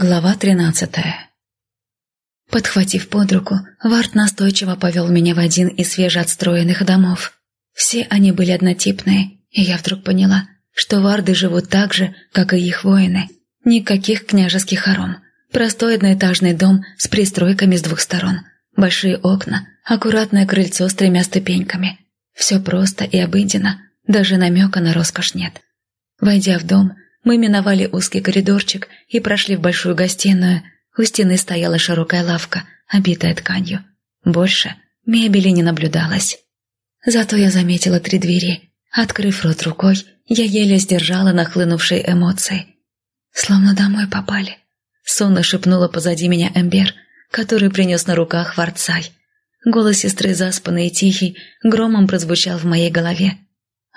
Глава тринадцатая Подхватив под руку, Варт настойчиво повел меня в один из свежеотстроенных домов. Все они были однотипные, и я вдруг поняла, что варды живут так же, как и их воины. Никаких княжеских хором. Простой одноэтажный дом с пристройками с двух сторон. Большие окна, аккуратное крыльцо с тремя ступеньками. Все просто и обыденно, даже намека на роскошь нет. Войдя в дом, мы миновали узкий коридорчик и прошли в большую гостиную. У стены стояла широкая лавка, обитая тканью. Больше мебели не наблюдалось. Зато я заметила три двери. Открыв рот рукой, я еле сдержала нахлынувшие эмоции. Словно домой попали. Сонно шепнула позади меня Эмбер, который принес на руках Варцай. Голос сестры заспанный и тихий громом прозвучал в моей голове.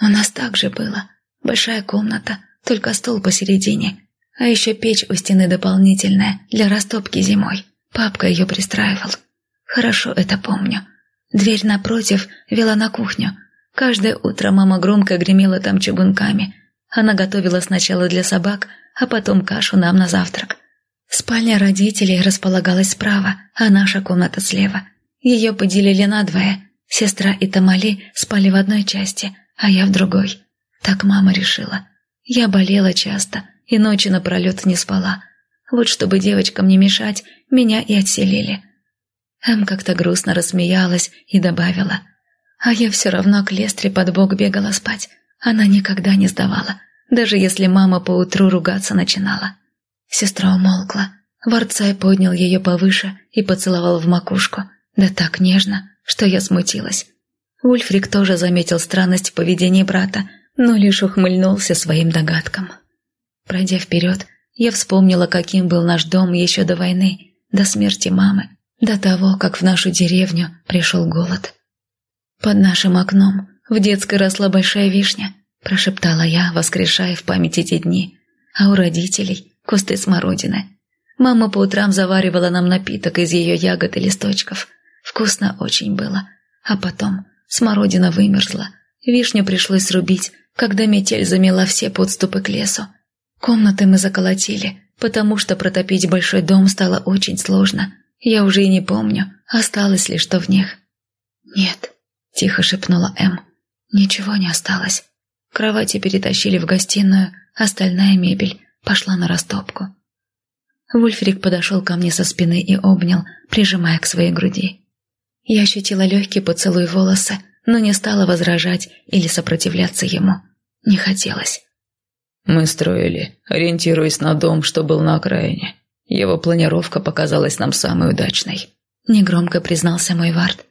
У нас так же было. Большая комната — только стол посередине. А еще печь у стены дополнительная, для растопки зимой. Папка ее пристраивал. Хорошо это помню. Дверь напротив вела на кухню. Каждое утро мама громко гремела там чугунками. Она готовила сначала для собак, а потом кашу нам на завтрак. Спальня родителей располагалась справа, а наша комната слева. Ее поделили надвое. Сестра и Тамали спали в одной части, а я в другой. Так мама решила. Я болела часто и ночи напролет не спала. Вот чтобы девочкам не мешать, меня и отселили. Эм как-то грустно рассмеялась и добавила. А я все равно к Лестре под бок бегала спать. Она никогда не сдавала, даже если мама поутру ругаться начинала. Сестра умолкла. Варцай поднял ее повыше и поцеловал в макушку. Да так нежно, что я смутилась. Ульфрик тоже заметил странность в поведении брата но лишь ухмыльнулся своим догадкам. Пройдя вперед, я вспомнила, каким был наш дом еще до войны, до смерти мамы, до того, как в нашу деревню пришел голод. «Под нашим окном в детской росла большая вишня», – прошептала я, воскрешая в памяти те дни, а у родителей – кусты смородины. Мама по утрам заваривала нам напиток из ее ягод и листочков. Вкусно очень было. А потом смородина вымерзла, вишню пришлось срубить, когда метель замела все подступы к лесу. Комнаты мы заколотили, потому что протопить большой дом стало очень сложно. Я уже и не помню, осталось ли что в них. «Нет», — тихо шепнула М. «Ничего не осталось. Кровати перетащили в гостиную, остальная мебель пошла на растопку». Вульфрик подошел ко мне со спины и обнял, прижимая к своей груди. Я ощутила легкий поцелуй волосы, но не стала возражать или сопротивляться ему. Не хотелось. Мы строили, ориентируясь на дом, что был на окраине. Его планировка показалась нам самой удачной. Негромко признался мой Вард.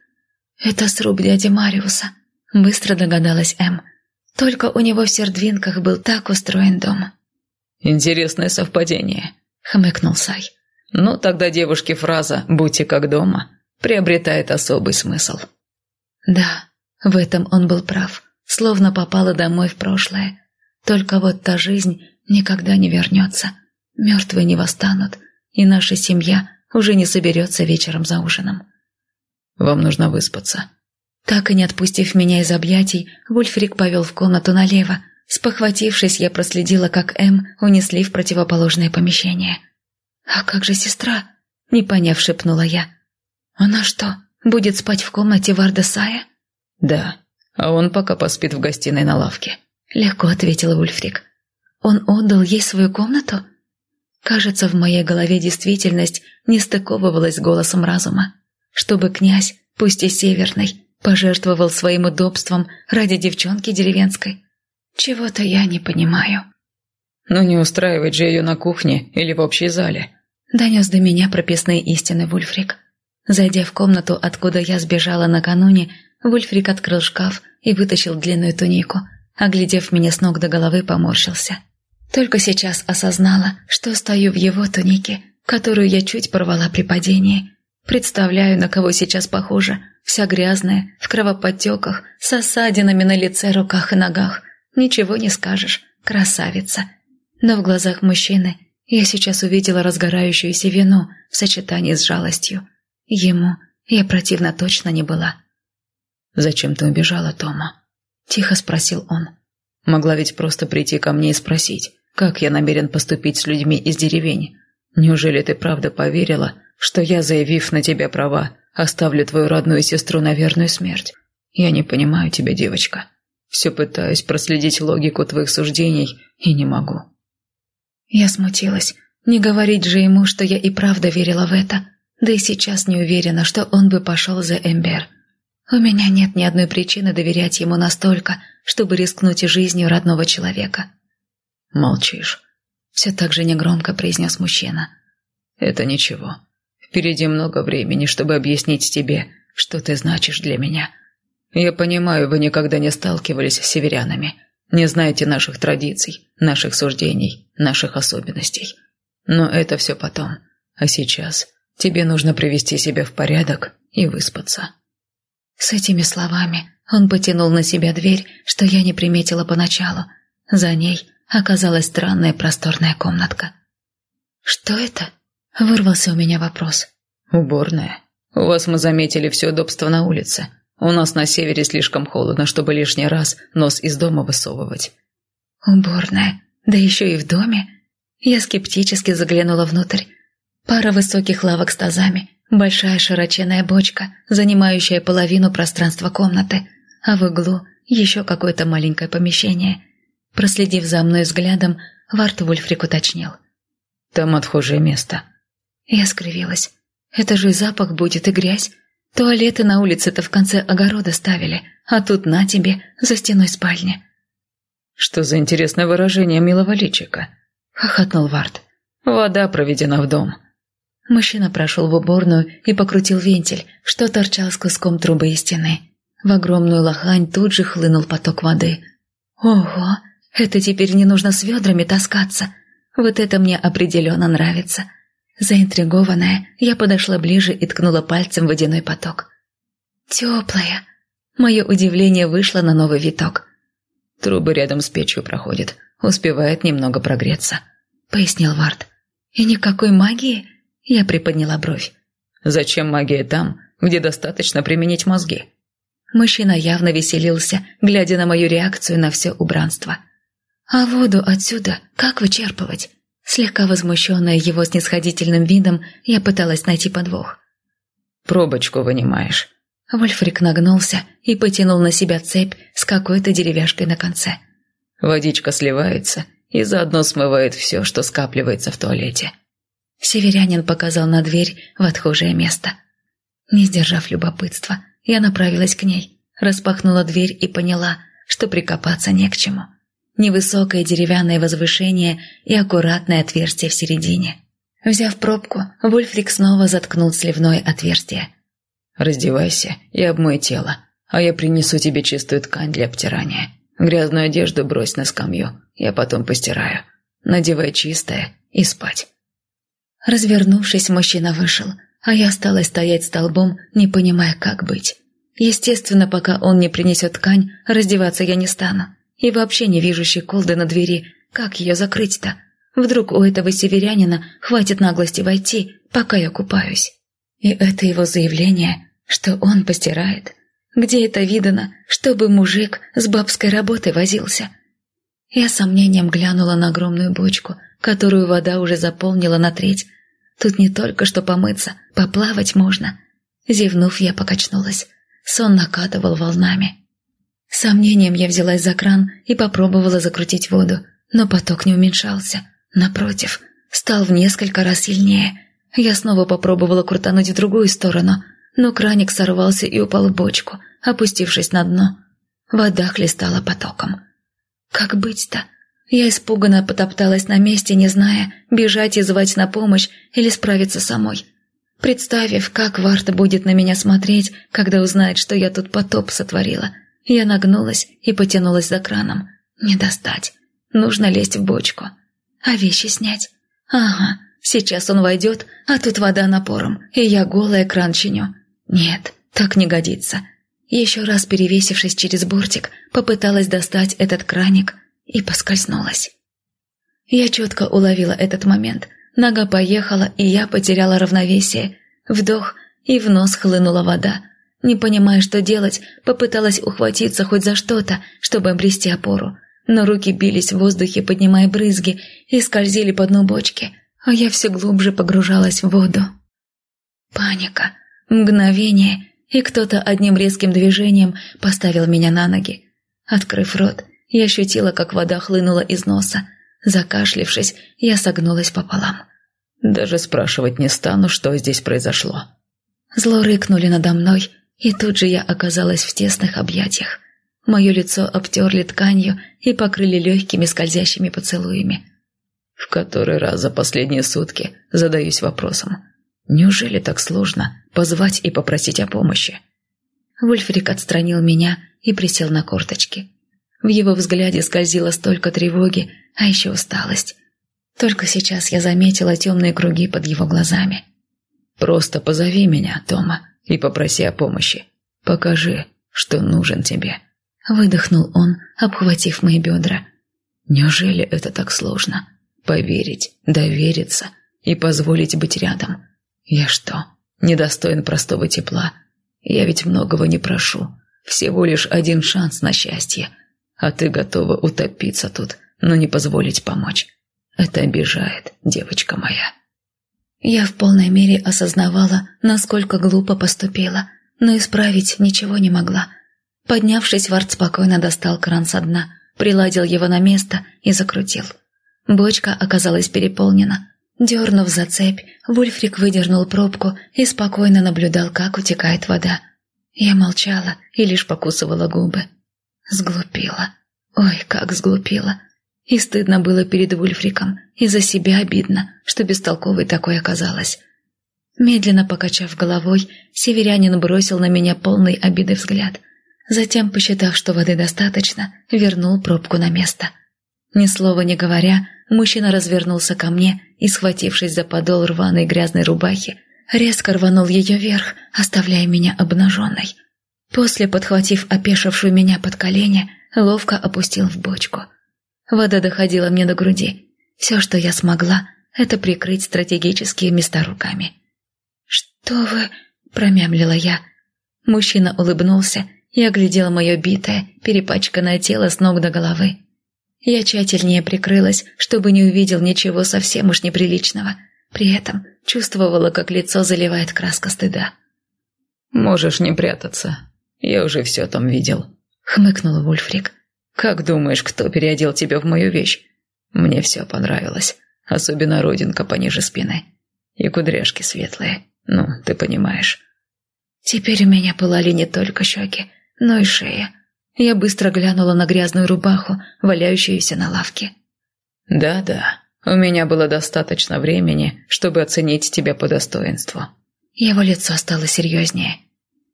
«Это сруб дяди Мариуса», — быстро догадалась М. «Только у него в Сердвинках был так устроен дом». «Интересное совпадение», — хмыкнул Сай. «Ну, тогда девушке фраза «будьте как дома» приобретает особый смысл». «Да, в этом он был прав, словно попала домой в прошлое. Только вот та жизнь никогда не вернется. Мертвые не восстанут, и наша семья уже не соберется вечером за ужином. «Вам нужно выспаться». Так и не отпустив меня из объятий, Вульфрик повел в комнату налево. Спохватившись, я проследила, как М унесли в противоположное помещение. «А как же сестра?» – не поняв, шепнула я. «Она что, будет спать в комнате Варда Сая?» «Да, а он пока поспит в гостиной на лавке», — легко ответила Ульфрик. «Он отдал ей свою комнату?» Кажется, в моей голове действительность не стыковывалась с голосом разума. Чтобы князь, пусть и северный, пожертвовал своим удобством ради девчонки деревенской. Чего-то я не понимаю. «Ну не устраивать же ее на кухне или в общей зале», — донес до меня прописные истины Вульфрик. Зайдя в комнату, откуда я сбежала накануне, Вульфрик открыл шкаф и вытащил длинную тунику. Оглядев меня с ног до головы, поморщился. Только сейчас осознала, что стою в его тунике, которую я чуть порвала при падении. Представляю, на кого сейчас похожа. Вся грязная, в кровоподтеках, с осадинами на лице, руках и ногах. Ничего не скажешь, красавица. Но в глазах мужчины я сейчас увидела разгорающуюся вину в сочетании с жалостью. Ему я противно точно не была. «Зачем ты убежала, Тома?» – тихо спросил он. «Могла ведь просто прийти ко мне и спросить, как я намерен поступить с людьми из деревень. Неужели ты правда поверила, что я, заявив на тебя права, оставлю твою родную сестру на верную смерть? Я не понимаю тебя, девочка. Все пытаюсь проследить логику твоих суждений и не могу». Я смутилась. Не говорить же ему, что я и правда верила в это. Да и сейчас не уверена, что он бы пошел за Эмбер. У меня нет ни одной причины доверять ему настолько, чтобы рискнуть жизнью родного человека. «Молчишь», — все так же негромко произнес мужчина. «Это ничего. Впереди много времени, чтобы объяснить тебе, что ты значишь для меня. Я понимаю, вы никогда не сталкивались с северянами, не знаете наших традиций, наших суждений, наших особенностей. Но это все потом. А сейчас тебе нужно привести себя в порядок и выспаться». С этими словами он потянул на себя дверь, что я не приметила поначалу. За ней оказалась странная просторная комнатка. «Что это?» – вырвался у меня вопрос. «Уборная. У вас мы заметили все удобство на улице. У нас на севере слишком холодно, чтобы лишний раз нос из дома высовывать». «Уборная? Да еще и в доме?» Я скептически заглянула внутрь. Пара высоких лавок с тазами, большая широченная бочка, занимающая половину пространства комнаты, а в углу еще какое-то маленькое помещение. Проследив за мной взглядом, Варт Вульфрик уточнил. «Там отхожее место». Я скривилась. «Это же и запах будет, и грязь. Туалеты на улице-то в конце огорода ставили, а тут на тебе, за стеной спальни». «Что за интересное выражение милого личика?» — хохотнул Вард. «Вода проведена в дом». Мужчина прошел в уборную и покрутил вентиль, что торчал с куском трубы и стены. В огромную лохань тут же хлынул поток воды. «Ого! Это теперь не нужно с ведрами таскаться! Вот это мне определенно нравится!» Заинтригованная, я подошла ближе и ткнула пальцем в водяной поток. «Теплая!» Мое удивление вышло на новый виток. «Трубы рядом с печью проходят. Успевает немного прогреться», — пояснил Вард. «И никакой магии?» Я приподняла бровь. «Зачем магия там, где достаточно применить мозги?» Мужчина явно веселился, глядя на мою реакцию на все убранство. «А воду отсюда как вычерпывать?» Слегка возмущенная его снисходительным видом, я пыталась найти подвох. «Пробочку вынимаешь». Вольфрик нагнулся и потянул на себя цепь с какой-то деревяшкой на конце. Водичка сливается и заодно смывает все, что скапливается в туалете. Северянин показал на дверь в отхожее место. Не сдержав любопытства, я направилась к ней, распахнула дверь и поняла, что прикопаться не к чему невысокое деревянное возвышение и аккуратное отверстие в середине. Взяв пробку, Вольфрик снова заткнул сливное отверстие. «Раздевайся и обмой тело, а я принесу тебе чистую ткань для обтирания. Грязную одежду брось на скамью, я потом постираю. Надевай чистое и спать». Развернувшись, мужчина вышел, а я осталась стоять столбом, не понимая, как быть. Естественно, пока он не принесет ткань, раздеваться я не стану. И вообще не вижу щеколды на двери. Как ее закрыть-то? Вдруг у этого северянина хватит наглости войти, пока я купаюсь. И это его заявление, что он постирает. Где это видано, чтобы мужик с бабской работой возился? Я сомнением глянула на огромную бочку, которую вода уже заполнила на треть. Тут не только что помыться, поплавать можно. Зевнув, я покачнулась. Сон накатывал волнами. Сомнением я взялась за кран и попробовала закрутить воду, но поток не уменьшался. Напротив, стал в несколько раз сильнее. Я снова попробовала крутануть в другую сторону, но краник сорвался и упал в бочку, опустившись на дно. Вода хлестала потоком. Как быть-то? Я испуганно потопталась на месте, не зная, бежать и звать на помощь или справиться самой. Представив, как Варта будет на меня смотреть, когда узнает, что я тут потоп сотворила – я нагнулась и потянулась за краном. Не достать. Нужно лезть в бочку. А вещи снять? Ага, сейчас он войдет, а тут вода напором, и я голая кран чиню. Нет, так не годится. Еще раз перевесившись через бортик, попыталась достать этот краник и поскользнулась. Я четко уловила этот момент. Нога поехала, и я потеряла равновесие. Вдох, и в нос хлынула вода. Не понимая, что делать, попыталась ухватиться хоть за что-то, чтобы обрести опору. Но руки бились в воздухе, поднимая брызги, и скользили по дну бочки, а я все глубже погружалась в воду. Паника, мгновение, и кто-то одним резким движением поставил меня на ноги. Открыв рот, я ощутила, как вода хлынула из носа. Закашлившись, я согнулась пополам. «Даже спрашивать не стану, что здесь произошло». Зло рыкнули надо мной, и тут же я оказалась в тесных объятиях. Мое лицо обтерли тканью и покрыли легкими скользящими поцелуями. В который раз за последние сутки задаюсь вопросом. Неужели так сложно позвать и попросить о помощи? Вульфрик отстранил меня и присел на корточки. В его взгляде скользило столько тревоги, а еще усталость. Только сейчас я заметила темные круги под его глазами. «Просто позови меня, Тома, и попроси о помощи. Покажи, что нужен тебе». Выдохнул он, обхватив мои бедра. «Неужели это так сложно? Поверить, довериться и позволить быть рядом? Я что, недостоин простого тепла? Я ведь многого не прошу. Всего лишь один шанс на счастье. А ты готова утопиться тут, но не позволить помочь. Это обижает, девочка моя». Я в полной мере осознавала, насколько глупо поступила, но исправить ничего не могла. Поднявшись, Вард спокойно достал кран со дна, приладил его на место и закрутил. Бочка оказалась переполнена. Дернув за цепь, Вульфрик выдернул пробку и спокойно наблюдал, как утекает вода. Я молчала и лишь покусывала губы. Сглупила. Ой, как сглупила. И стыдно было перед Вульфриком, и за себя обидно, что бестолковой такой оказалась. Медленно покачав головой, северянин бросил на меня полный обиды взгляд. Затем, посчитав, что воды достаточно, вернул пробку на место. Ни слова не говоря, мужчина развернулся ко мне и, схватившись за подол рваной грязной рубахи, резко рванул ее вверх, оставляя меня обнаженной. После, подхватив опешившую меня под колени, ловко опустил в бочку. Вода доходила мне до груди. Все, что я смогла, это прикрыть стратегические места руками. «Что вы...» — промямлила я. Мужчина улыбнулся и оглядел мое битое, перепачканное тело с ног до головы. Я тщательнее прикрылась, чтобы не увидел ничего совсем уж неприличного. При этом чувствовала, как лицо заливает краска стыда. «Можешь не прятаться. Я уже все там видел», — хмыкнул Вульфрик. «Как думаешь, кто переодел тебя в мою вещь? Мне все понравилось, особенно родинка пониже спины. И кудряшки светлые, ну, ты понимаешь». Теперь у меня пылали не только щеки, но и шея. Я быстро глянула на грязную рубаху, валяющуюся на лавке. «Да-да, у меня было достаточно времени, чтобы оценить тебя по достоинству». Его лицо стало серьезнее.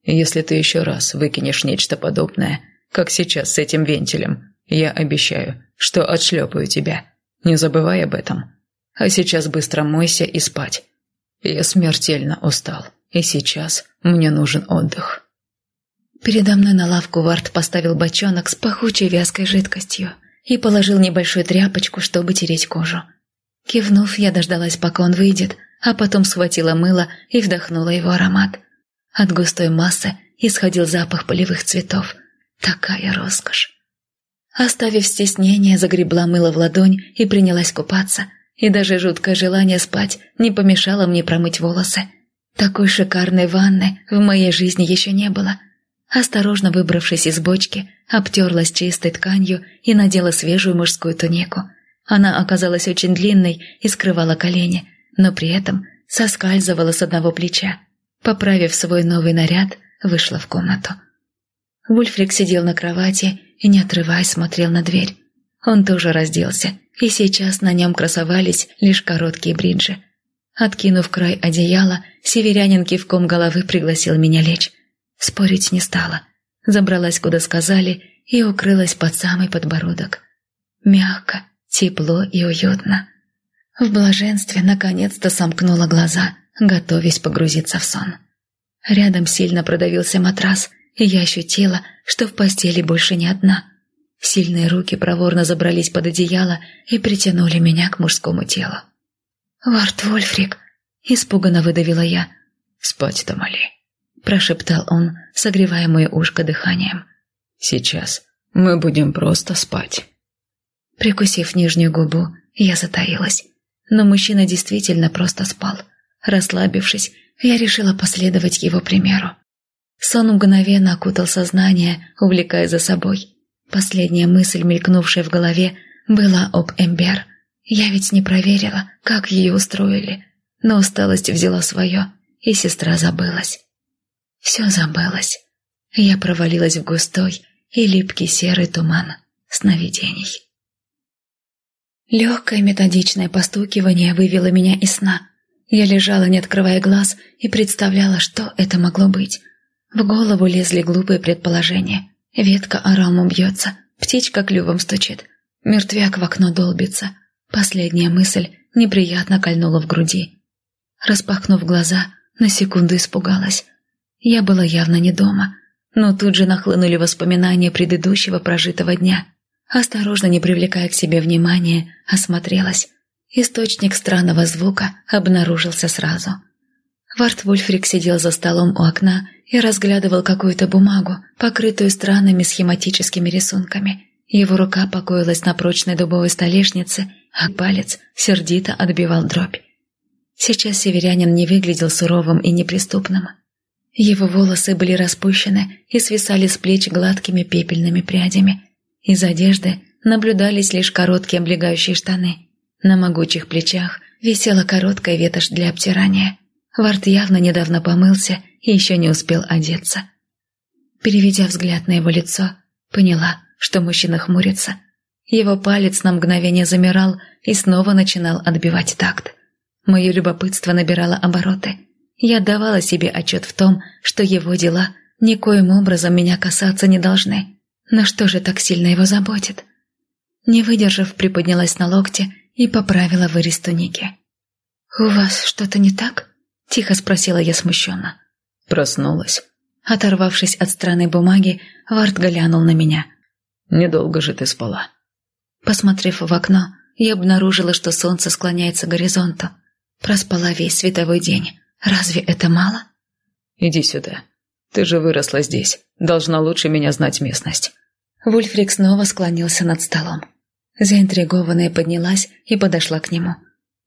«Если ты еще раз выкинешь нечто подобное, как сейчас с этим вентилем, я обещаю, что отшлепаю тебя. Не забывай об этом. А сейчас быстро мойся и спать. Я смертельно устал, и сейчас мне нужен отдых». Передо мной на лавку Варт поставил бочонок с пахучей вязкой жидкостью и положил небольшую тряпочку, чтобы тереть кожу. Кивнув, я дождалась, пока он выйдет, а потом схватила мыло и вдохнула его аромат. От густой массы исходил запах полевых цветов. Такая роскошь. Оставив стеснение, загребла мыло в ладонь и принялась купаться, и даже жуткое желание спать не помешало мне промыть волосы. Такой шикарной ванны в моей жизни еще не было – Осторожно выбравшись из бочки, обтерлась чистой тканью и надела свежую мужскую тунику. Она оказалась очень длинной и скрывала колени, но при этом соскальзывала с одного плеча. Поправив свой новый наряд, вышла в комнату. Вульфрик сидел на кровати и, не отрываясь, смотрел на дверь. Он тоже разделся, и сейчас на нем красовались лишь короткие бриджи. Откинув край одеяла, северянин кивком головы пригласил меня лечь. Спорить не стала. Забралась, куда сказали, и укрылась под самый подбородок. Мягко, тепло и уютно. В блаженстве наконец-то сомкнула глаза, готовясь погрузиться в сон. Рядом сильно продавился матрас, и я ощутила, что в постели больше не одна. Сильные руки проворно забрались под одеяло и притянули меня к мужскому телу. «Варт Вольфрик!» – испуганно выдавила я. «Спать-то моли!» прошептал он, согревая мое ушко дыханием. «Сейчас мы будем просто спать». Прикусив нижнюю губу, я затаилась. но мужчина действительно просто спал. Расслабившись, я решила последовать его примеру. Сон мгновенно окутал сознание, увлекая за собой. Последняя мысль, мелькнувшая в голове, была об Эмбер. Я ведь не проверила, как ее устроили, но усталость взяла свое, и сестра забылась. Все забылось. Я провалилась в густой и липкий серый туман сновидений. Легкое методичное постукивание вывело меня из сна. Я лежала, не открывая глаз, и представляла, что это могло быть. В голову лезли глупые предположения. Ветка орамом бьется, птичка клювом стучит, мертвяк в окно долбится. Последняя мысль неприятно кольнула в груди. Распахнув глаза, на секунду испугалась. Я была явно не дома, но тут же нахлынули воспоминания предыдущего прожитого дня. Осторожно, не привлекая к себе внимания, осмотрелась. Источник странного звука обнаружился сразу. Варт Вульфрик сидел за столом у окна и разглядывал какую-то бумагу, покрытую странными схематическими рисунками. Его рука покоилась на прочной дубовой столешнице, а палец сердито отбивал дробь. Сейчас северянин не выглядел суровым и неприступным. Его волосы были распущены и свисали с плеч гладкими пепельными прядями. Из одежды наблюдались лишь короткие облегающие штаны. На могучих плечах висела короткая ветошь для обтирания. Варт явно недавно помылся и еще не успел одеться. Переведя взгляд на его лицо, поняла, что мужчина хмурится. Его палец на мгновение замирал и снова начинал отбивать такт. Мое любопытство набирало обороты. Я давала себе отчет в том, что его дела никоим образом меня касаться не должны. Но что же так сильно его заботит? Не выдержав, приподнялась на локте и поправила вырез туники. «У вас что-то не так?» – тихо спросила я смущенно. Проснулась. Оторвавшись от странной бумаги, Вард глянул на меня. «Недолго же ты спала». Посмотрев в окно, я обнаружила, что солнце склоняется к горизонту. Проспала весь световой день. Разве это мало? Иди сюда. Ты же выросла здесь. Должна лучше меня знать местность. Вульфрик снова склонился над столом. Заинтригованная поднялась и подошла к нему.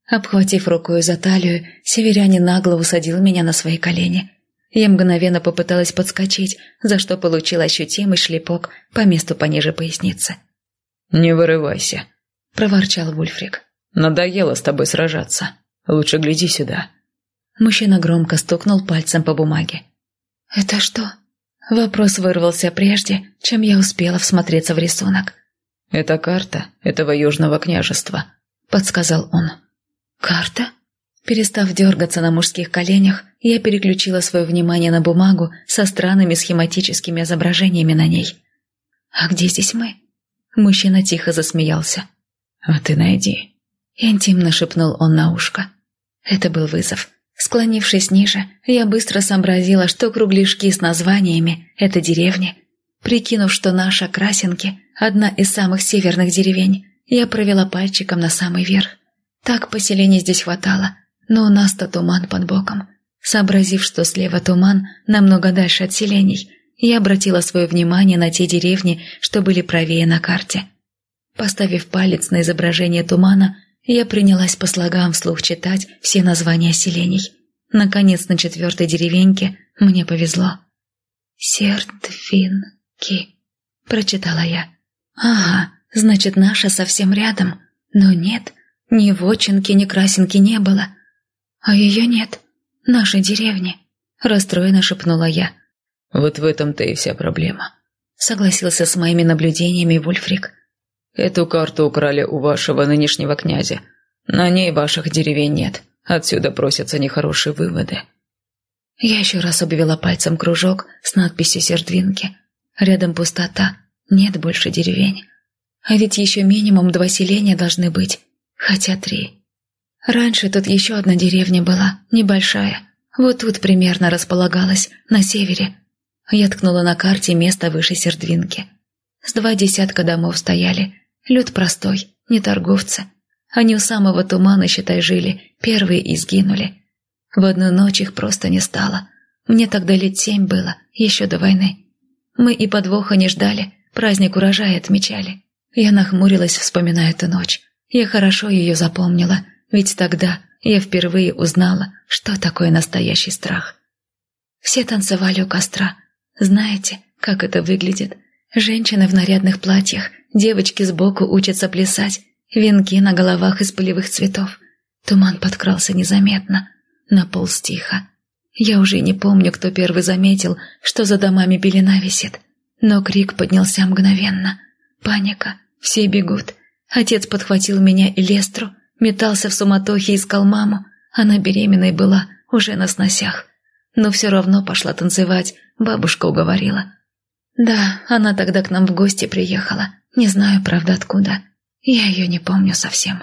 Обхватив рукой за талию, северянин нагло усадил меня на свои колени. Я мгновенно попыталась подскочить, за что получил ощутимый шлепок по месту пониже поясницы. «Не вырывайся», — проворчал Вульфрик. «Надоело с тобой сражаться. Лучше гляди сюда». Мужчина громко стукнул пальцем по бумаге. «Это что?» Вопрос вырвался прежде, чем я успела всмотреться в рисунок. «Это карта этого южного княжества», — подсказал он. «Карта?» Перестав дергаться на мужских коленях, я переключила свое внимание на бумагу со странными схематическими изображениями на ней. «А где здесь мы?» Мужчина тихо засмеялся. «А ты найди», — интимно шепнул он на ушко. Это был вызов. Склонившись ниже, я быстро сообразила, что кругляшки с названиями – это деревни. Прикинув, что наша Красинки – одна из самых северных деревень, я провела пальчиком на самый верх. Так поселений здесь хватало, но у нас-то туман под боком. Сообразив, что слева туман, намного дальше от селений, я обратила свое внимание на те деревни, что были правее на карте. Поставив палец на изображение тумана, я принялась по слогам вслух читать все названия селений. Наконец, на четвертой деревеньке мне повезло. «Сердвинки», — прочитала я. «Ага, значит, наша совсем рядом. Но нет, ни Вочинки, ни Красинки не было. А ее нет, нашей деревни», — расстроенно шепнула я. «Вот в этом-то и вся проблема», — согласился с моими наблюдениями Вульфрик. Эту карту украли у вашего нынешнего князя. На ней ваших деревень нет. Отсюда просятся нехорошие выводы». Я еще раз обвела пальцем кружок с надписью «Сердвинки». Рядом пустота, нет больше деревень. А ведь еще минимум два селения должны быть, хотя три. Раньше тут еще одна деревня была, небольшая. Вот тут примерно располагалась, на севере. Я ткнула на карте место выше Сердвинки. С два десятка домов стояли, Люд простой, не торговцы. Они у самого тумана, считай, жили, первые и сгинули. В одну ночь их просто не стало. Мне тогда лет семь было, еще до войны. Мы и подвоха не ждали, праздник урожая отмечали. Я нахмурилась, вспоминая эту ночь. Я хорошо ее запомнила, ведь тогда я впервые узнала, что такое настоящий страх. Все танцевали у костра. Знаете, как это выглядит? Женщины в нарядных платьях, девочки сбоку учатся плясать, венки на головах из полевых цветов. Туман подкрался незаметно, наполз тихо. Я уже не помню, кто первый заметил, что за домами пелена висит. Но крик поднялся мгновенно. Паника, все бегут. Отец подхватил меня и Лестру, метался в суматохе, искал маму. Она беременной была, уже на сносях. Но все равно пошла танцевать, бабушка уговорила. Да, она тогда к нам в гости приехала. Не знаю, правда, откуда. Я ее не помню совсем.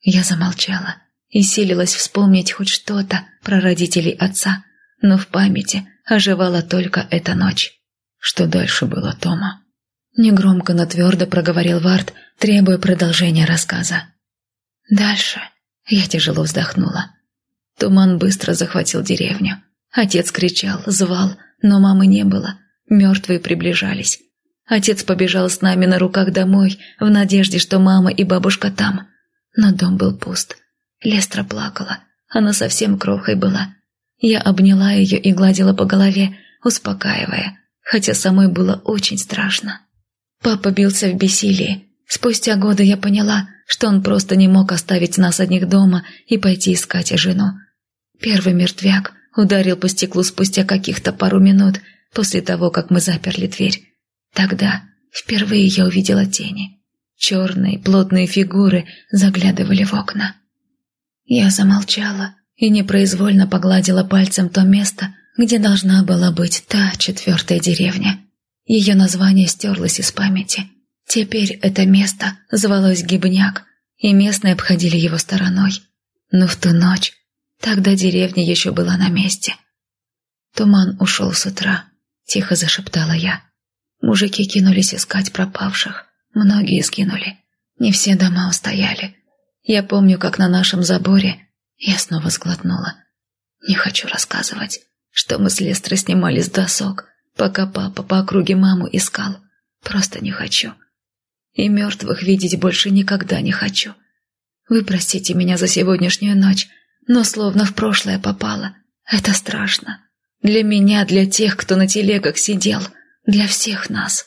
Я замолчала и силилась вспомнить хоть что-то про родителей отца, но в памяти оживала только эта ночь. Что дальше было, Тома? Негромко, но твердо проговорил Вард, требуя продолжения рассказа. Дальше я тяжело вздохнула. Туман быстро захватил деревню. Отец кричал, звал, но мамы не было. Мертвые приближались. Отец побежал с нами на руках домой, в надежде, что мама и бабушка там. Но дом был пуст. Лестра плакала. Она совсем крохой была. Я обняла ее и гладила по голове, успокаивая, хотя самой было очень страшно. Папа бился в бессилии. Спустя годы я поняла, что он просто не мог оставить нас одних дома и пойти искать жену. Первый мертвяк ударил по стеклу спустя каких-то пару минут после того, как мы заперли дверь. Тогда впервые я увидела тени. Черные плотные фигуры заглядывали в окна. Я замолчала и непроизвольно погладила пальцем то место, где должна была быть та четвертая деревня. Ее название стерлось из памяти. Теперь это место звалось Гибняк, и местные обходили его стороной. Но в ту ночь, тогда деревня еще была на месте. Туман ушел с утра, тихо зашептала я. Мужики кинулись искать пропавших. Многие скинули. Не все дома устояли. Я помню, как на нашем заборе я снова сглотнула. Не хочу рассказывать, что мы с Лестрой снимали с досок, пока папа по округе маму искал. Просто не хочу. И мертвых видеть больше никогда не хочу. Вы простите меня за сегодняшнюю ночь, но словно в прошлое попало. Это страшно. Для меня, для тех, кто на телегах сидел, для всех нас.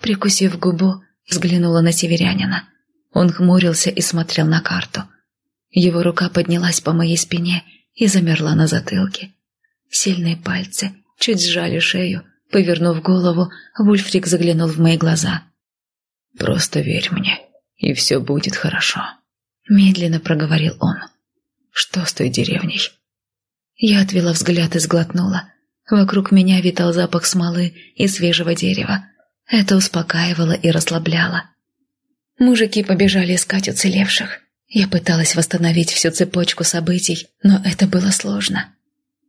Прикусив губу, взглянула на северянина. Он хмурился и смотрел на карту. Его рука поднялась по моей спине и замерла на затылке. Сильные пальцы чуть сжали шею. Повернув голову, Вульфрик заглянул в мои глаза. «Просто верь мне, и все будет хорошо», — медленно проговорил он. «Что с той деревней?» Я отвела взгляд и сглотнула. Вокруг меня витал запах смолы и свежего дерева. Это успокаивало и расслабляло. Мужики побежали искать уцелевших. Я пыталась восстановить всю цепочку событий, но это было сложно.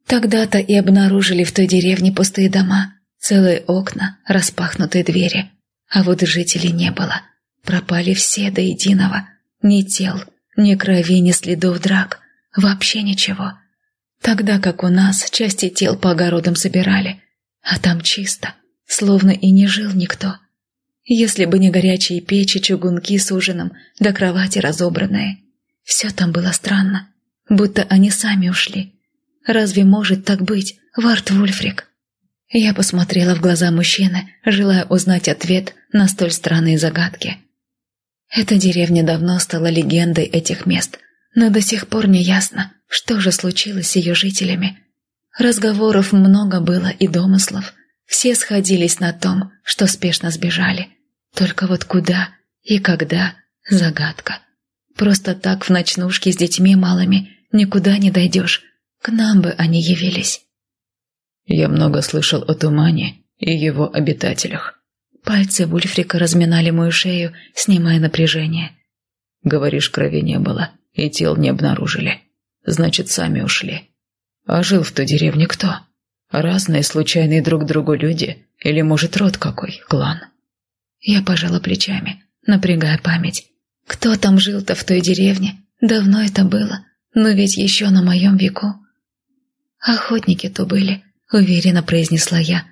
Тогда-то и обнаружили в той деревне пустые дома, целые окна, распахнутые двери. А вот жителей не было. Пропали все до единого. Ни тел, ни крови, ни следов драк. Вообще ничего. Тогда как у нас части тел по огородам собирали. А там чисто, словно и не жил никто. Если бы не горячие печи, чугунки с ужином, да кровати разобранные. Все там было странно, будто они сами ушли. Разве может так быть, Варт Вульфрик? Я посмотрела в глаза мужчины, желая узнать ответ на столь странные загадки. Эта деревня давно стала легендой этих мест, но до сих пор не ясно, что же случилось с ее жителями. Разговоров много было и домыслов. Все сходились на том, что спешно сбежали. Только вот куда и когда – загадка. Просто так в ночнушке с детьми малыми никуда не дойдешь. К нам бы они явились. Я много слышал о тумане и его обитателях. Пальцы Вульфрика разминали мою шею, снимая напряжение. Говоришь, крови не было, и тел не обнаружили. Значит, сами ушли. А жил в той деревне кто? Разные случайные друг другу люди? Или, может, род какой, клан? Я пожала плечами, напрягая память. Кто там жил-то в той деревне? Давно это было, но ведь еще на моем веку. Охотники то были, уверенно произнесла я.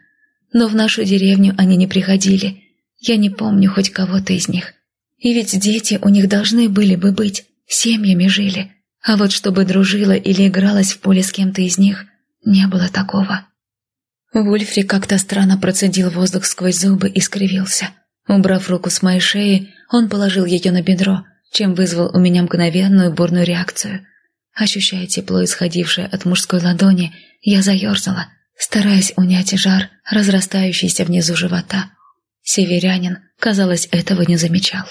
Но в нашу деревню они не приходили. Я не помню хоть кого-то из них. И ведь дети у них должны были бы быть. семьями жили, а вот чтобы дружила или игралась в поле с кем-то из них, не было такого. Вульфри как-то странно процедил воздух сквозь зубы и скривился. Убрав руку с моей шеи, он положил ее на бедро, чем вызвал у меня мгновенную бурную реакцию. Ощущая тепло, исходившее от мужской ладони, я заерзала, стараясь унять жар, разрастающийся внизу живота. Северянин, казалось, этого не замечал.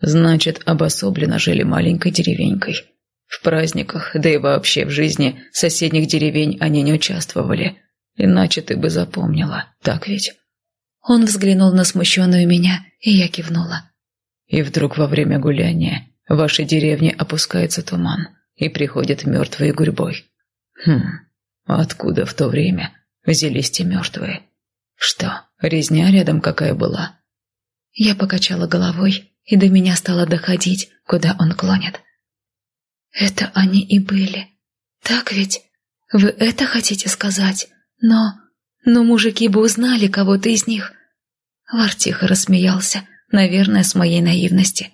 «Значит, обособленно жили маленькой деревенькой. В праздниках, да и вообще в жизни соседних деревень они не участвовали. Иначе ты бы запомнила, так ведь?» Он взглянул на смущенную меня, и я кивнула. И вдруг во время гуляния в вашей деревне опускается туман и приходят мертвые гурьбой. Хм, откуда в то время взялись те мертвые? Что, резня рядом какая была? Я покачала головой, и до меня стало доходить, куда он клонит. Это они и были. Так ведь? Вы это хотите сказать? Но... Но мужики бы узнали кого-то из них. Вар тихо рассмеялся, наверное, с моей наивности.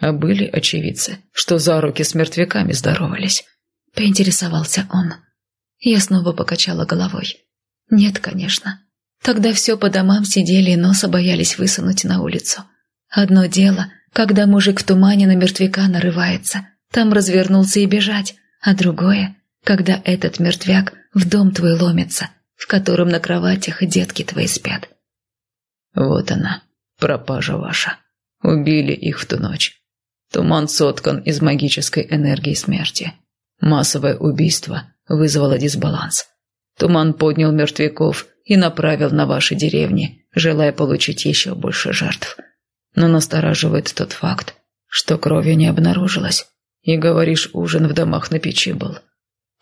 А были очевидцы, что за руки с мертвяками здоровались? Поинтересовался он. Я снова покачала головой. Нет, конечно. Тогда все по домам сидели и носа боялись высунуть на улицу. Одно дело, когда мужик в тумане на мертвяка нарывается, там развернулся и бежать, а другое, когда этот мертвяк в дом твой ломится, в котором на кроватях детки твои спят. Вот она, пропажа ваша. Убили их в ту ночь. Туман соткан из магической энергии смерти. Массовое убийство вызвало дисбаланс. Туман поднял мертвяков и направил на ваши деревни, желая получить еще больше жертв. Но настораживает тот факт, что крови не обнаружилось. И говоришь, ужин в домах на печи был.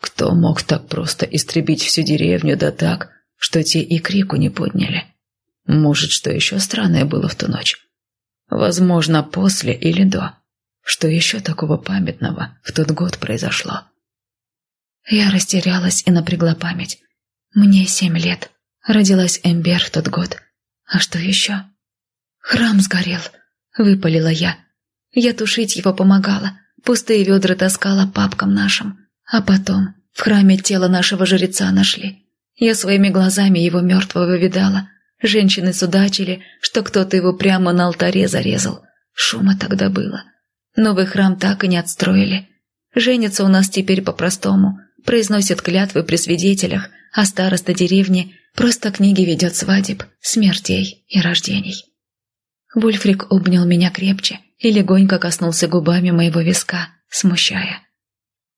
Кто мог так просто истребить всю деревню, да так, что те и крику не подняли? Может, что еще странное было в ту ночь? Возможно, после или до. Что еще такого памятного в тот год произошло? Я растерялась и напрягла память. Мне семь лет. Родилась Эмбер в тот год. А что еще? Храм сгорел, выпалила я. Я тушить его помогала, пустые ведра таскала папкам нашим. А потом в храме тело нашего жреца нашли. Я своими глазами его мертвого видала. Женщины судачили, что кто-то его прямо на алтаре зарезал. Шума тогда было. Новый храм так и не отстроили. Женится у нас теперь по-простому, произносят клятвы при свидетелях, а староста деревни просто книги ведет свадеб, смертей и рождений. Вульфрик обнял меня крепче и легонько коснулся губами моего виска, смущая.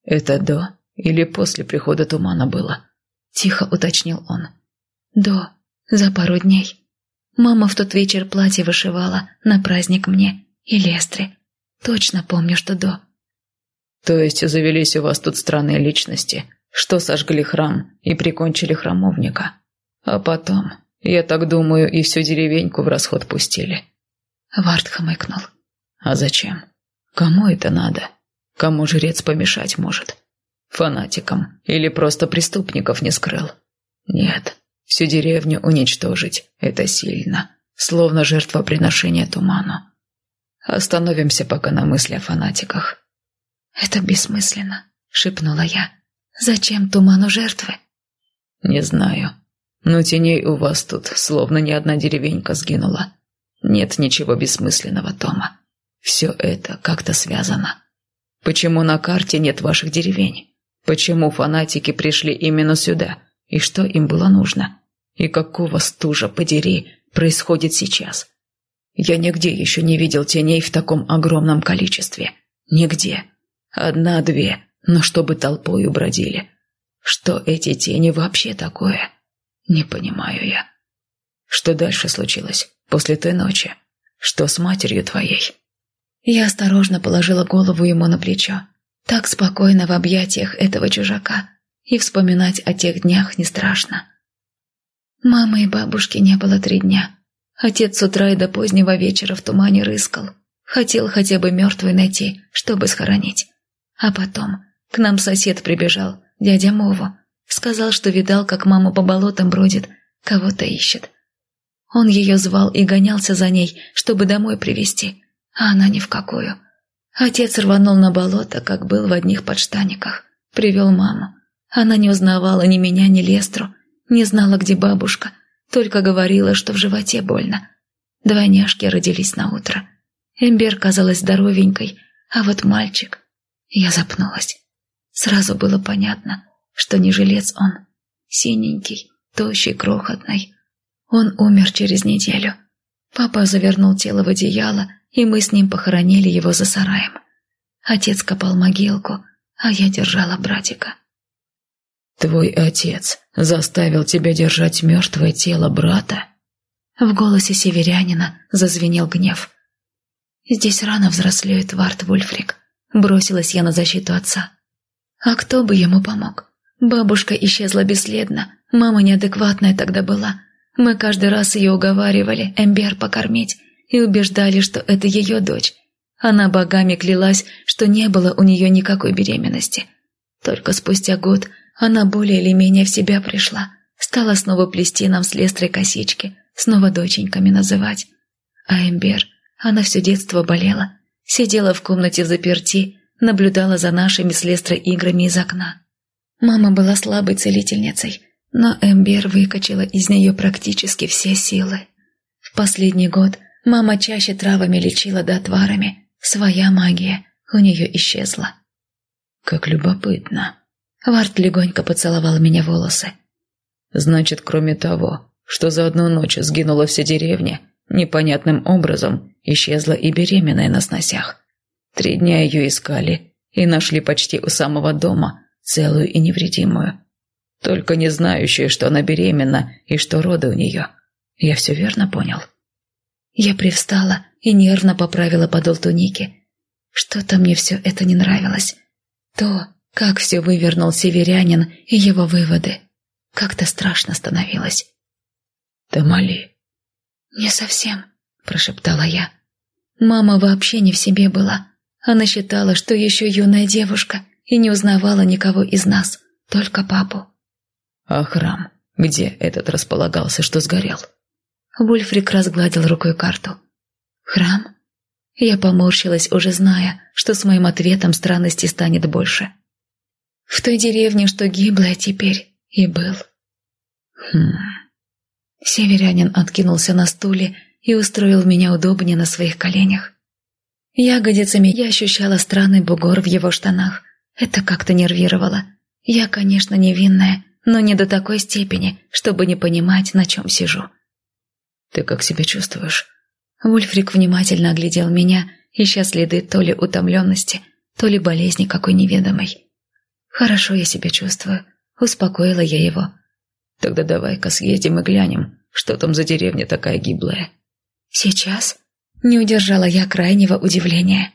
«Это до или после прихода тумана было?» – тихо уточнил он. «До», за пару дней. Мама в тот вечер платье вышивала на праздник мне и Лестре. Точно помню, что до. То есть завелись у вас тут странные личности, что сожгли храм и прикончили храмовника. А потом, я так думаю, и всю деревеньку в расход пустили. Вард хмыкнул. А зачем? Кому это надо? Кому жрец помешать может? Фанатикам или просто преступников не скрыл? Нет, Всю деревню уничтожить – это сильно, словно жертвоприношение туману. Остановимся пока на мысли о фанатиках. «Это бессмысленно», – шепнула я. «Зачем туману жертвы?» «Не знаю. Но теней у вас тут, словно ни одна деревенька сгинула. Нет ничего бессмысленного, Тома. Все это как-то связано. Почему на карте нет ваших деревень? Почему фанатики пришли именно сюда, и что им было нужно. И какого стужа, подери, происходит сейчас. Я нигде еще не видел теней в таком огромном количестве. Нигде. Одна-две, но чтобы толпою бродили. Что эти тени вообще такое? Не понимаю я. Что дальше случилось после той ночи? Что с матерью твоей? Я осторожно положила голову ему на плечо. Так спокойно в объятиях этого чужака и вспоминать о тех днях не страшно. Мамы и бабушки не было три дня. Отец с утра и до позднего вечера в тумане рыскал. Хотел хотя бы мертвую найти, чтобы схоронить. А потом к нам сосед прибежал, дядя Мова. Сказал, что видал, как мама по болотам бродит, кого-то ищет. Он ее звал и гонялся за ней, чтобы домой привести, а она ни в какую. Отец рванул на болото, как был в одних подштаниках. Привел маму. Она не узнавала ни меня, ни Лестру, не знала, где бабушка, только говорила, что в животе больно. Двойняшки родились на утро. Эмбер казалась здоровенькой, а вот мальчик... Я запнулась. Сразу было понятно, что не жилец он. Синенький, тощий, крохотный. Он умер через неделю. Папа завернул тело в одеяло, и мы с ним похоронили его за сараем. Отец копал могилку, а я держала братика. «Твой отец заставил тебя держать мертвое тело брата?» В голосе северянина зазвенел гнев. «Здесь рано взрослеет Варт Вульфрик», — бросилась я на защиту отца. «А кто бы ему помог? Бабушка исчезла бесследно, мама неадекватная тогда была. Мы каждый раз ее уговаривали Эмбер покормить и убеждали, что это ее дочь. Она богами клялась, что не было у нее никакой беременности. Только спустя год она более или менее в себя пришла, стала снова плести нам с Лестрой косички, снова доченьками называть. А Эмбер, она все детство болела, сидела в комнате в заперти, наблюдала за нашими с Лестрой играми из окна. Мама была слабой целительницей, но Эмбер выкачала из нее практически все силы. В последний год мама чаще травами лечила да отварами, своя магия у нее исчезла. «Как любопытно», Варт легонько поцеловал меня волосы. «Значит, кроме того, что за одну ночь сгинула вся деревня, непонятным образом исчезла и беременная на сносях. Три дня ее искали и нашли почти у самого дома, целую и невредимую. Только не знающую, что она беременна и что роды у нее. Я все верно понял?» Я привстала и нервно поправила подол туники. Что-то мне все это не нравилось. То, как все вывернул северянин и его выводы. Как-то страшно становилось. «Тамали». «Не совсем», – прошептала я. Мама вообще не в себе была. Она считала, что еще юная девушка и не узнавала никого из нас, только папу. «А храм? Где этот располагался, что сгорел?» Вульфрик разгладил рукой карту. «Храм?» Я поморщилась, уже зная, что с моим ответом странностей станет больше. В той деревне, что гиблая теперь, и был. Хм. Северянин откинулся на стуле и устроил меня удобнее на своих коленях. Ягодицами я ощущала странный бугор в его штанах. Это как-то нервировало. Я, конечно, невинная, но не до такой степени, чтобы не понимать, на чем сижу. «Ты как себя чувствуешь?» Вульфрик внимательно оглядел меня, ища следы то ли утомленности, то ли болезни какой неведомой. «Хорошо я себя чувствую», — успокоила я его. «Тогда давай-ка съездим и глянем, что там за деревня такая гиблая». «Сейчас?» — не удержала я крайнего удивления.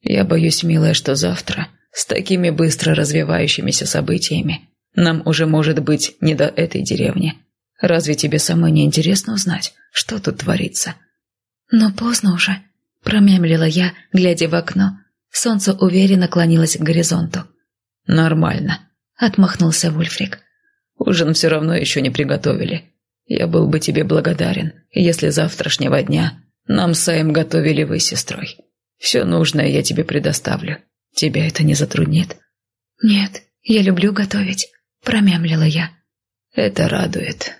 «Я боюсь, милая, что завтра, с такими быстро развивающимися событиями, нам уже может быть не до этой деревни. Разве тебе самой не интересно узнать, что тут творится?» «Но поздно уже», — промямлила я, глядя в окно. Солнце уверенно клонилось к горизонту. «Нормально», — отмахнулся Вульфрик. «Ужин все равно еще не приготовили. Я был бы тебе благодарен, если завтрашнего дня нам с Саем готовили вы с сестрой. Все нужное я тебе предоставлю. Тебя это не затруднит?» «Нет, я люблю готовить», — промямлила я. «Это радует»,